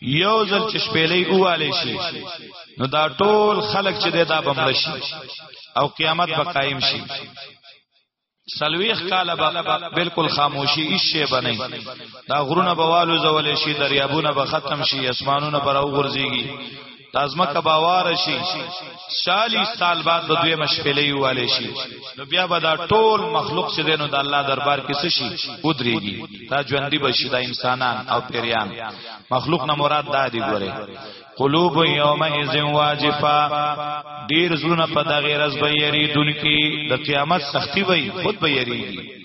یو ځل چې شپېلې اواله شي نو دا ټول خلق چې دا بمړ شي او قیامت به قائم شي سلویخ کاله به بالکل خاموشي هیڅ شی بنئ دا غرونه به والو زول شي دریابونه به ختم شي اسمانونه پر او غورځيږي لازمه کباوار شي 40 سال بعد به دوی مشپلې واله شي نو بیا به دا ټول مخلوق چې دینو د الله دربار کې څه شي ودرېږي تا ژوندۍ بشي دا انسانان او پیریان مخلوق نه مراد دا دی ګوره قلوب یوم اذن واجفا ډیر زونه په دغه رز به یری دونکي د قیامت سختی وي خود به یریږي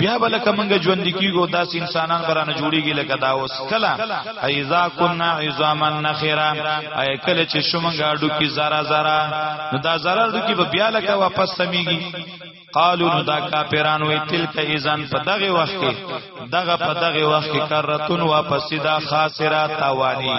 بیا بلک منګه ژوند کیږو داس انسانان برانه جوړیږي لکه دا اوس کلا ایزا کنا عظاما نخرا ای کله چې شومنګه اډو کی زرا زرا نو دا زرا اډو کی بیا لکه واپس سميږي قالو نو دا کافران وی تلک ایزان په دغه وخت کې دغه په دغه وخت کې کرتون واپس دا خاصرات توانی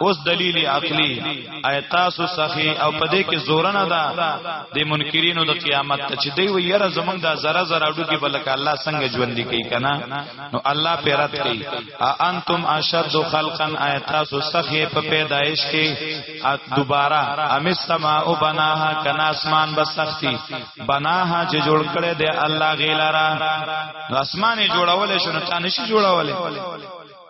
اوس دلیل عقلی ایتاسو سخی او پدې کې زورنه ده د منکرینو د قیامت ته چې دی وی یره زمونږ د زره زره اډو کې بلک الله څنګه ژوند کوي کنه نو الله پیرت کوي انتم اشد خلقا ایتاسو سخی په پیدایش کې دوباره ام السما او بناها کنا اسمان بسختی بناها چې جوړ کړي دی الله غیلارا نو اسمان جوړول شنو تانه شي جوړول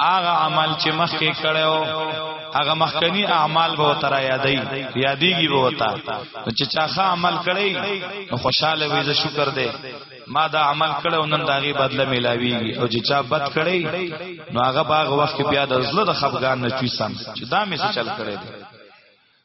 هغه عمل چې مخکې کړو هغه مخکنی اعمال به تر یادې یادېږي به وتا چې چاخه عمل کړی نو خوشاله وي زه شکر دې ما دا عمل کړو نن داغي بدله ملاويږي او چې چا بد کړی نو هغه باغ وخت بیا د زړه د خفقان نه چوسم چې دا مې څه چل کړی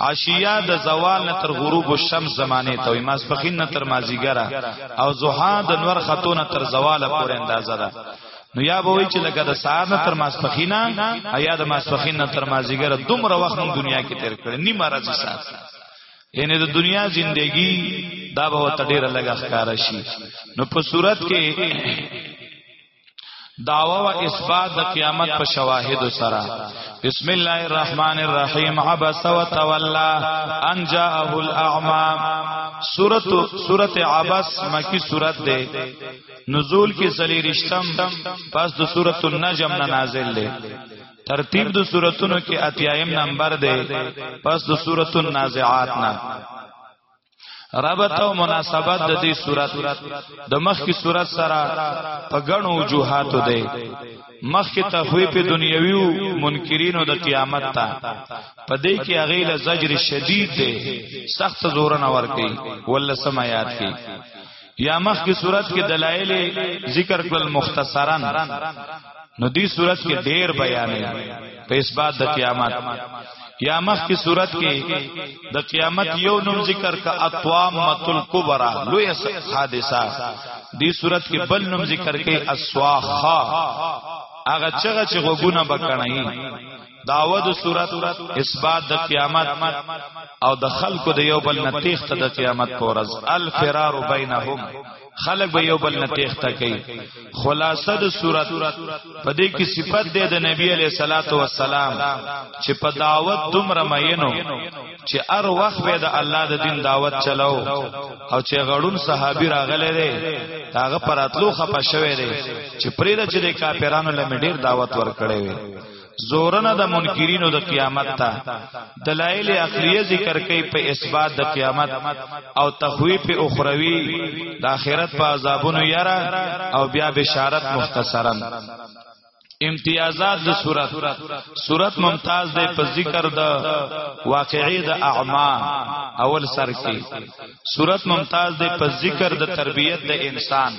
عشیه د زوال نه تر غروب الشمس زمانه ته وي ماسپخین نه تر مازیګره او زوحا د نور خاتون تر زواله پورې اندازه ده نو یا به وی چې لکه د سهار نه تر ماسپخینا یا د ماسپخین نه تر مازیګره دومره وخت موږ دنیا کې تیر کړ نیمه ورځ سات یعنی د دنیا زندگی دا به تډیر لګه ښکارا شي نو په صورت کې داوا و اثبات د قیامت په شواهد سره بسم الله الرحمن الرحیم عبس وتولى ان جاءه الاعمى سورت سورت عبس مکی سورت ده نزول کی زلی رشتم پس د سورت النجم نه نازل ده ترتیب د سوراتونو کې اتیایم نمبر ده پس د سورت النازعات نه ربط او مناسبت د دې صورت د مخکې صورت سره په غنو وجوهاتو دی مخکې تخویف دنیوي او منکرینو د قیامت ته په دې کې هغه له زجر شدید دی سخت زور نه ور کوي ول سمات کې یا مخ کی صورت کې دلایل ذکر کول مختصرا نو دی صورت کې ډیر بیان په اسباد د قیامت یا مخ کی صورت کې د قیامت یو نوم ذکر کا اطوام متل کبرا لوی حادثه دی صورت کې بل نوم ذکر کې اسواخا هغه چغه چې غوګونه بکنای داود صورت اثبات د قیامت او د خلق د یو بل نتیخ ته د قیامت پورز الفرار بینهم خلق به یو بل نتیخ ته کوي خلاصه د صورت په دې کې صفت ده د نبی علی صلوات و سلام چې په دعوت دومره مینو چې ار وخت به د الله د دین دعوت چلاو او چې غړون صحابي راغله دي هغه پراتلو خپه شوه دي چې پرې د چې د کاپیرانو لمډیر دعوت ورکړي وي زورنه د منکرینو د قیامت ته دلایل عقلیه ذکر کوي په اثبات د قیامت او تخویف اخروی د آخرت په عذابونو یرا او بیا بشارت مختصرا امتیازات د صورت صورت ممتاز ده په ذکر د واقعي د اعما اول سر کې صورت ممتاز ده په ذکر د تربيت د انسان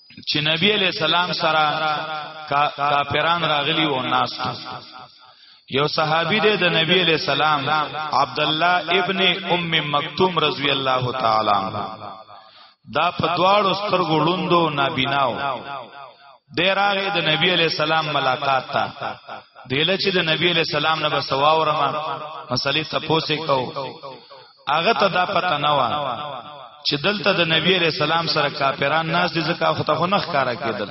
چې نبی علی السلام سره کافران راغلی و ناس یو صحابي دی د نبی علی السلام عبد الله ابن ام مکتوم رضی الله تعالی دا په دواړو سترګو لوندو نابیناو د راغې د نبی علی السلام ملاقات تا دله چې د نبی علی السلام نه بسواورما مسلې تپوسې کو هغه ته دا پته نه و چې دلته د نبی عليه السلام سره کافران ناس دي ځکه خو ته خو نه ښکارا کېدل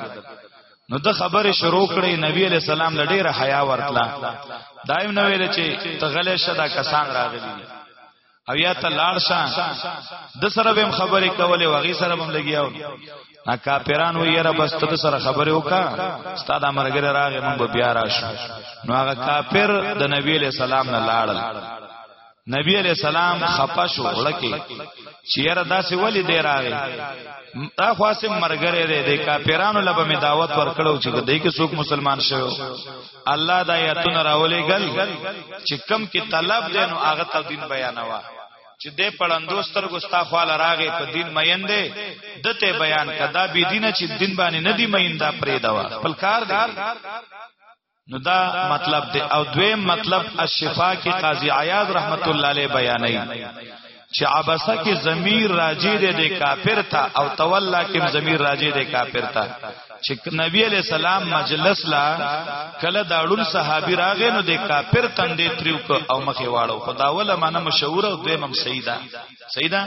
نو د خبره شروع کړې نبی عليه السلام لډېره حیا ورتله دایم نو ویل چې تغلې شدا کسان راغلي او یا ته لاړ شه د سره به خبرې کولې وغي سره هم لګیاو نا کاپیران وی یره بس ته سره خبرې وکا استاد امرګره راغې مونږ بیا راشو نو هغه کاپیر د نبی له سلام نه لاړل نبی علیہ السلام خپه شو ورکی چې یاره داسې ولی دی راغی دا خاصه مرګره دی د کافرانو لبه می دعوت ورکړو چې دای کې څوک مسلمان شوی الله دا آیاتونه راولې ګل چې کم کې طلب دی نو هغه ته دین بیانوا چې د پړندو سترګو ستا خواله راغې په دین مین دی دته بیان کدا بی دینه چې دین باندې ندی مین دا پرې دوا خپل کار دی نو دا مطلب دی او دویم مطلب الشفاء کې قاضی عیاض رحمت الله علیه بیانوي چې عبسه کې ضمیر راجی دی د کافر ته او تولا کې ضمیر راجی دی کافر ته چې نبی علی سلام مجلس لا کله دا ړون صحابي راغې نو د کافر تندې تریو او مخې واړو خداوله معنی مشهور او دویم سیدا سیدا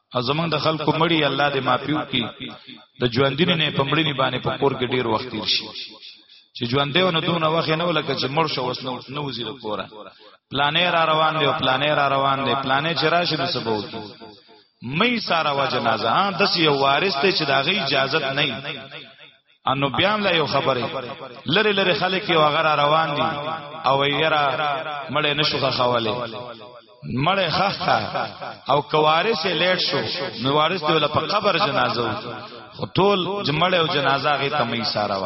ازمن د خلکو مړی الله دې معافیو کی د ژوندینو نه پمړنی باندې په کور کې ډیر وخت تیر شي چې ژوندې ونه دونه وخت نه ولکه چې مړ شو وسنو نو وزیر کوره پلانې را روان دی پلانې را روان دی پلانې چې راشي نو سبا وتی مې سارا وجنازه د سی وارث ته چې داغه اجازه نه انو بیا هم لا یو خبره لری لری خلک یو غره روان دي او یرا مړې نشو خواله مړې خخه او کوارث لیټ شو نو وارث دی ول په قبر جنازه و خو ټول جمړې او جنازه غي تمې سارا و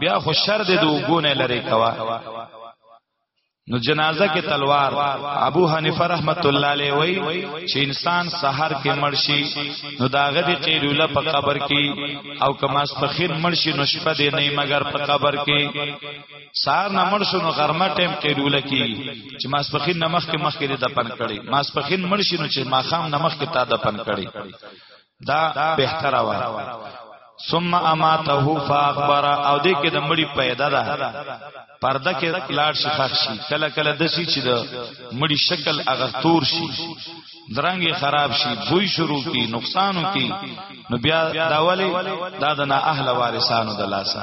بیا خو شر دې د وګونه لري کوا نو جنازه کې تلوار ابو حنیفه رحمت الله علیه وای چې انسان سحر کې مرشي نو داغه دی قیلوله په قبر کې او کماس فخیر مرشي نو شپه دی نه مگر په قبر کې سار نه مرشو نو غرمه ټیم قیلوله کې چې ماس فخیر نمخ کې مخ کې دفن کړي ماس فخیر مرشي نو چې ماخام نمخ کې تا دفن کړي دا بهتر و ثم اماته فاخبر او دې کې د مړی پیدا ده پرده کې لاړ شي خښ شي کله کله د شي چې د مړی شکل هغه تور شي درنګ خراب شي بوی شروع کی نقصانو کی نو بیا دا ولی دا د نه اهل وارثانو د لاسه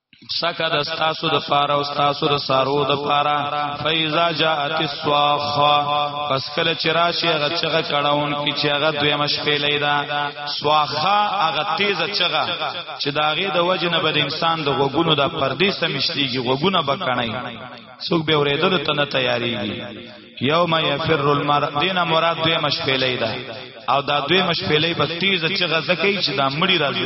سکه د ستاسو د پاره او ستاسو د سارو د پاره فیزا جاءت الصاخه پس کله چې راشي هغه چغه کړهون کی چې هغه دوی مشپې لیدا صاخه هغه تیز چغه چې داغه د وجه نه بد انسان د غوګونو د پردې سمشتيږي غوګونه بکنای څوک به ورېدل ته نه تیاریږي یوم یفر المرء دین مراد دوی مشپې لیدا او دا دوی مشپې لې په تیز چغه زکه چې دا مړی راځي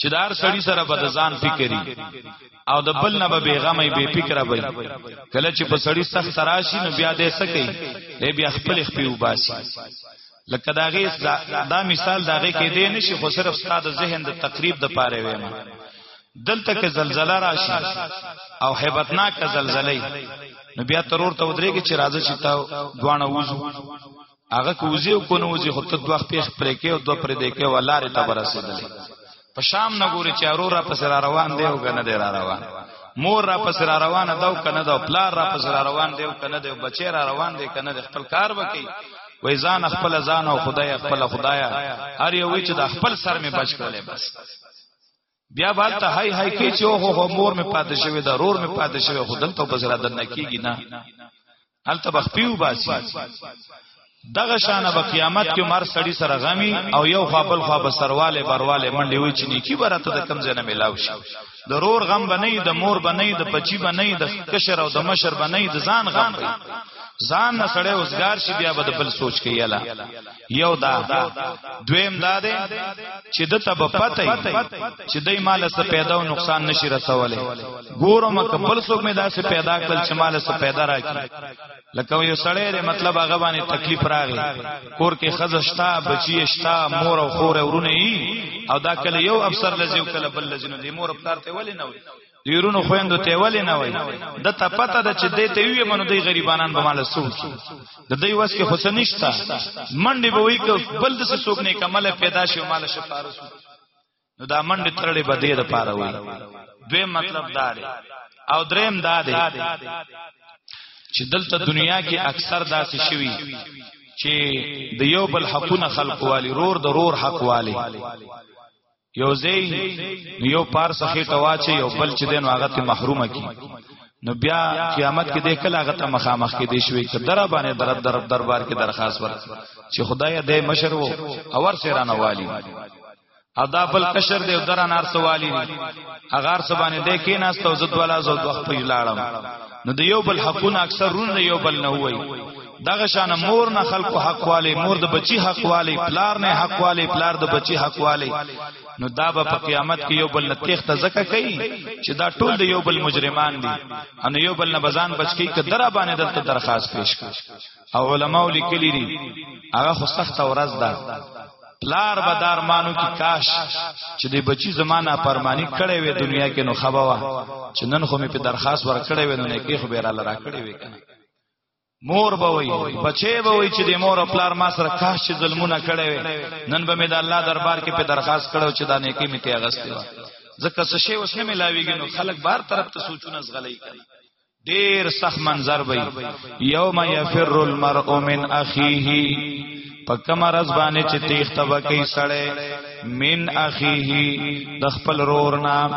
چې دار سړی سره به ځان فکرې او د بل نه به بیغمې بے فکره وي کله چې په سړی سخت تراشي نو بیا دې سکے ای بیا خپل خپل وباسي لکه داغه دا مثال داغه کې دی نشي خو صرف ستاسو ذهن د تقریب د پاره ویم دلته کې زلزلہ راشي او hebatnaka زلزلې نو بیا ترور ته ودرېږي چې راځي چې تا دوانه وځو هغه کوزي او کونوزي خو ته دوه پیخ پرې کې او دوه پرې دې کې ولاره ته برسېدل په شام نه ګوري چې ارو را پس را روان دی او کنه دی را روان مور را پس را روان دا او کنه دا پلار را پس را روان دی او کنه دی بچی را روان دی کنه دی خپل کار وکي وای ځان خپل ځان او خدای خپل خدایا هر یو چې د خپل سر می بچ کړي بس بیا به ته هاي هاي کې چې اوه هو مور مې پاتې شوی دا رور مې پاتې شوی خو دلته بس را دن کیږي نه هلته بخپیو باسي دغه شان به قیامت کې مر سړی سره غمی او یو خپل خو به سرواله برواله منډي وي چې نیکی برته د کم ځنه ملاو شي ضرور غم بنې د مور بنې د بچی بنې د کشر او د مشر بنې د ځان غم ځان نه سړی اوسګار شي بیا به د بل سوچ کوي یلا یو دا دویم دا دی چې د تب پته چې دای مال سره پیدا او نقصان نشي رسولې ګورم کبل څوک مې داسې پیدا کړ چې مال سره پیدا راکړي لکه یو سړی دی مطلب هغه باندې تکلیف راغی کور کې خزه شتا بچی شتا مور او خور ورونه ای او دا کله یو افسر لزیو کله بل لزینو دی مور پلار ته ولې نه وي دیرونو خويندو ته ولې نه وای د ته پته د چې دې ته وی منو دی غریبانان به مال سوچ د دوی وس کې خو نشتا منډي به وای ک بل د سوک نه کمل پیدا شي مال شفارس نو دا منډي ترړې به دې د پاره وای دوی مطلب دا دی او دریم دا دی چې دلته دنیا کې اکثر داسې شوی چې د یو بل حقونه خلق والی رور د رور حق والی یو زی نو یو پار سخی تواچه یو بل چې دین هغه ته محرومه کی نو بیا قیامت کې د کله هغه ته مخامخ کې دی شوی چې در باندې در در دربار کې درخواست ور چې خدای دې مشر وو اور سیرانه والی ادا بل کشر دی در انار سوالی دی اغار سبانه دی کې ناستو زد ولا زو دوخ په لاړم نو د یو بل حقونه اکثر رون یو بل نه وای دغه شان مور نه خلکو حق والے مور د بچی حق والے پلار نه حق والے پلار د بچی حق والے نو دا به په قیامت کې یو بل نتیخ ته زکه کوي چې دا ټول د یو بل مجرمان دي ان یو بل نه بزان بچ کی کدره باندې دلته درخواست پیش کړ او علماء لیکلی دي هغه خو سخت ورځ ده پلار به دار مانو کی کاش چې د بچی زمانہ پرمانی کړي وي دنیا کې نو خبره چې نن خو مې په درخواست ور کړي وي نو نه کې خو به را لرا کړي وي کنه مور به وي بچي به وي چې د مور او پلار ما سره کاش چې ظلمونه کړي وي نن به مې د الله دربار کې په درخواست کړو چې دا نیکی مې ته اغستې و ځکه څه شی اوس نه ملاويږي نو خلک بار طرف ته سوچونه زغلي کوي ډیر سخت منظر وي یوم یفر المرء من اخیه پکم رز باندې چې تیخ تبکی سړې من اخیه د خپل رور نام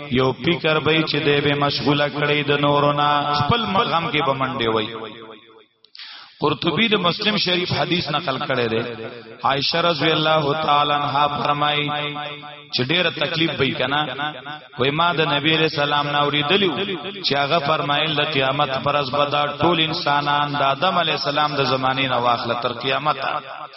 یو فکر به چې دی به مشغوله کړی د نورنا خپل مغم کې به منډه وای قرطبی د مسلم شریف حدیث نقل کړی دی عائشہ رضی الله تعالی عنها فرمایي چې ډیره تکلیف به کنا وای ما د نبی علیہ السلام نه اوریدلیو چې هغه فرمایل د قیامت پر ورځ به دا ټول انسانان د آدم علیہ السلام د زمانه نه واخله تر قیامت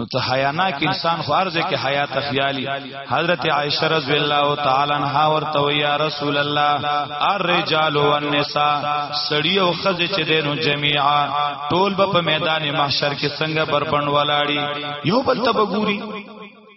نو ته حیاناک انسان خو ارزه کې حیا تخیالی حضرت عائشه رضی الله تعالی عنها ورته یا رسول الله الرجال والنساء سړی او خزه چې دینو جميعا ټول په میدان محشر کې څنګه بربند ولاړی یو بل ته بګوري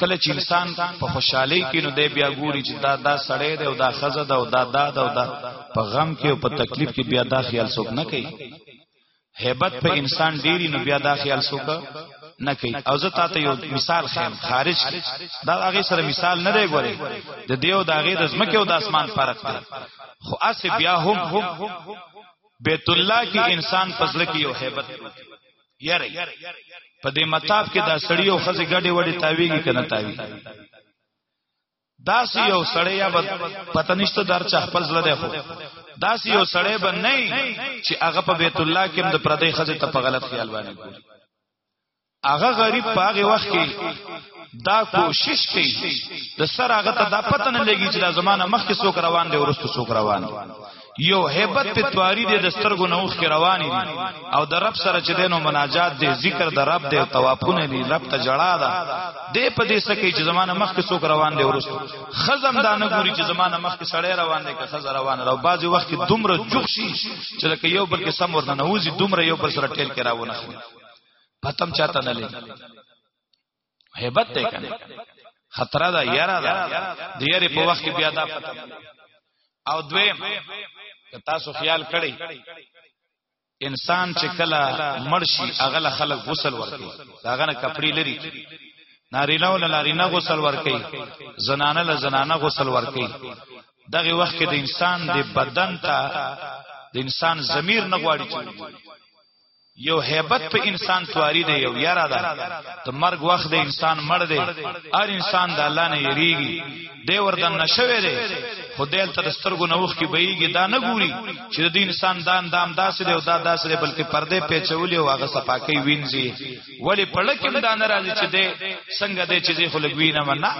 کله چې انسان په خوشحالي کې نو دی بیا ګوري چې دا دا سړی دی او دا خزه ده او دا دا ده او دا په غم کې او په تکلیف کې بیا دا خیال څوک نه کوي hebat په انسان ډیری نو بیا دا خیال څوک نه کوي او زه تاسو یو مثال خیم خارج دا هغه سره مثال نه دی ګوري د دیو دا غي د زمکه او د اسمان فرق دی خو اس بیا هم بیت الله کې انسان پزړه کې یو hebat یاره په دې مطاف کې دا سړی او خزه ګډي وډي تاویږي کنه تاوی داس یو سړی یا پته نشته در چا خپل زړه دی خو داس یو سړی به نه چې هغه په بیت الله کې د پردې خزه ته په غلط خیال باندې ګوري هغه غریب په هغه وخت کې دا کوشش کوي د سر هغه ته دا پته نه لګي چې دا زمانہ مخکې څوک روان دی ورستو څوک روان دی یو hebat په تواری دې د سترګو نوخ کې روان دي او د رب سره چې دینو مناجات دې ذکر د رب دې توافونه دي رب ته جړا ده دې په دې سکه چې زمانه مخ کې څوک روان دي ورسته خزم دانه ګوري چې زمانه مخ کې سړی روان دي که خزر روان راو بعضي وخت کې دومره جوخشي چې لکه یو بل کې سم ورته نوځي دومره یو بل سره ټیل کې راونه پتم چاته نه لې hebat ته کنه خطر ده یاره ده د یاره په وخت کې بیا دا او دویم که تاسو خیال کړئ انسان چې کله مرشي اغله خلک غسل ورکړي داغه نه کپڑے لري نارینه ول نارینه غسل ورکړي زنانه ل زنانه غسل ورکړي دغه وخت کې د انسان د بدن ته د انسان ضمیر نه غواړي چې یو hebat په انسان تواری دی یو یاره ده د مرګ وخت د انسان مړ دی هر انسان د الله نه یریږي دی ورته نشوي دی خدای ته د سترګو نوخ کې بهيږي دا نه ګوري چې د انسان دان دام داسې دی او دا داسې دی بلکې پردې پیچولې او هغه صفاکې وینځي ولی پړکه دا نه راځي چې دی څنګه دی چې خو لګوي نه منه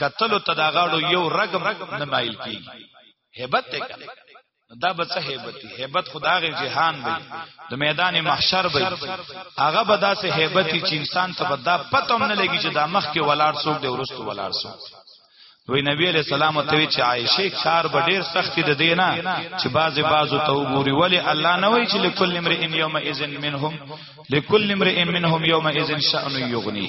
قتل ته دا غاړو یو رګ نه مایل کیږي hebat ته دا به څه hebat hebat خدای جهان دی د میدان محشر به هغه به داسې hebat چې انسان ته به دا پته هم نه لګي چې دا مخ کې ولاړ څوک دی ورستو ولاړ څوک وی نبی علیہ السلام ته وی چې عائشه کار به ډیر سخت دي دینه چې بازي بازو ته وګوري ولی الله نه وی چې لكل امرئ یوم اذن منهم لكل امرئ منهم یوم اذن شأن یغنی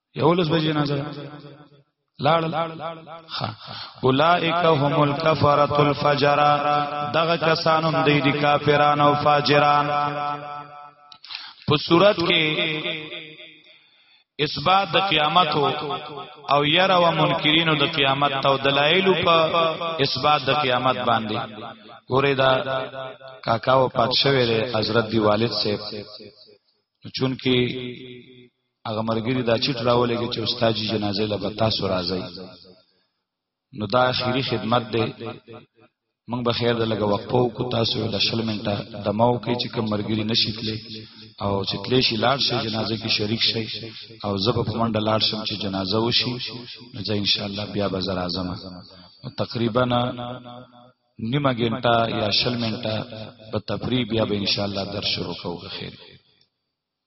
یولس بجې جنازه لاړ اولائک هم الکفرۃ الفجر دغه کسانو دی دی کافران او فاجران په صورت کې اثبات د قیامت او یرا و منکرینو د قیامت او دلایل په اثبات د قیامت باندې ګوره دا کاکا و پات شوی دی حضرت دی والد صاحب چونکی هغه مرګری دا چټ راولېږي چې استاد جی جنازه له بتا سو راځي نو دا اخیری خدمت دی موږ به خیر د لګه وقفو کو تاسو د شل منټه د مو کې چې کوم مرګری نشیتلې او چې تلې شي لاړ شي جنازه کې شریک شي او زب په منډه لاړ شم چې جنازه وشي نو ځا ان شاء الله بیا به زر اعظم تقریبا نیمه ګنټه یا شل منټه په تفریح بیا به ان شاء الله در شروع کوو خیر